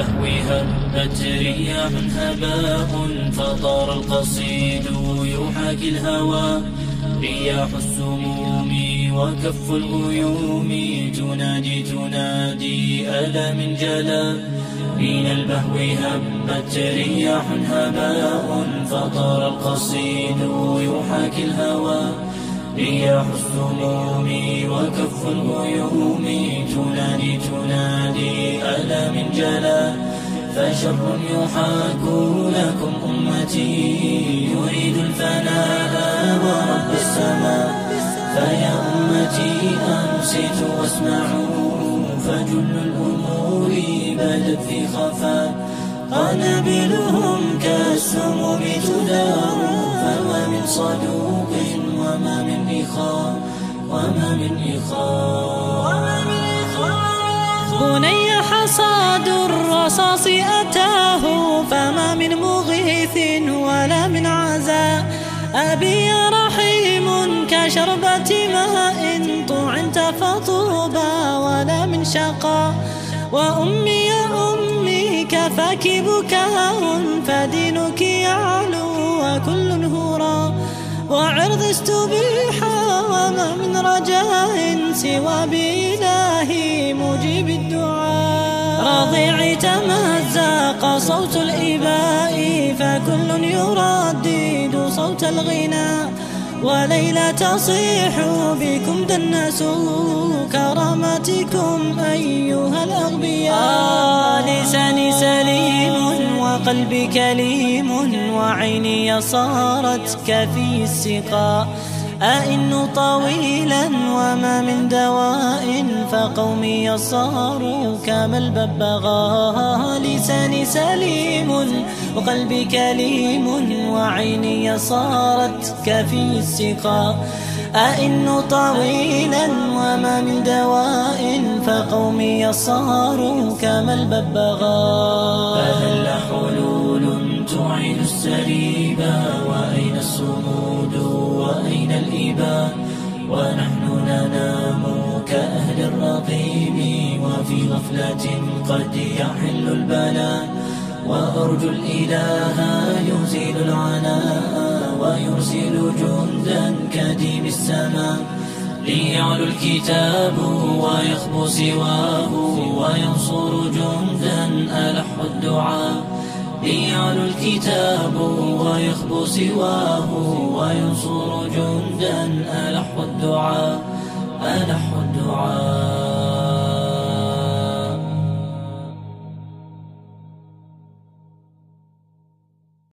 هبت رياح هباء فطار القصيد يحاكي الهوى. رياح السموم وكف الغيوم تنادي تنادي ألا من جلا. من البهو هبت رياح هباء فطار القصيد يحاكي الهوى. رياح السموم وكف الغيوم تنادي تنادي ألا من جلا. فشر يحاك لكم أمتي. يريد الفناء ورب السماء. فيا أمتي أنصتوا واسمعوا. فجل الأمور بدت في خفاء قنابلهم كالسموم تدار فما من صدوق وما من إخاء. وما من إخاء. بني حصاد الرصاص أتاه فما من مغيث ولا من عزاء أبي رحيم كشربة ماء طعنت فطوبى ولا من شقاء وأمي يا أمي كفاك بكاء فدينك يعلو وكل هرى وعرض استبيحا وما من رجاء سوى بإلهي مجيب الدعاء رضيع تمزق صوت الإباء فكل يردد صوت الغناء وليلى تصيح بكم دنسوا كرامتكم أيها الأغبياء. آه لساني سليم وقلبي كليم وعيني صارت كفي السقاء. أئن طويلا وما من دواء فقومي صاروا كما الببغاء لساني سليم وقلبي كليم وعيني صارت كفي السقاء. أئن طويلا وما من دواء فقومي صاروا كما الببغاء فهل حلول تعيد السريبا وأين الصمود وأين الإباء ونحن ننام كأهل الرقيم وفي غفلة قد يحل البلاء وأرجو الإله يزيل العناء ويرسل جندا كديم السماء ليعلو الكتاب ويخبو سواه وينصر جندا ألح الدعاء ليعلو الكتاب ويخبو سواه وينصر جندا. ألح الدعاء ألح الدعاء.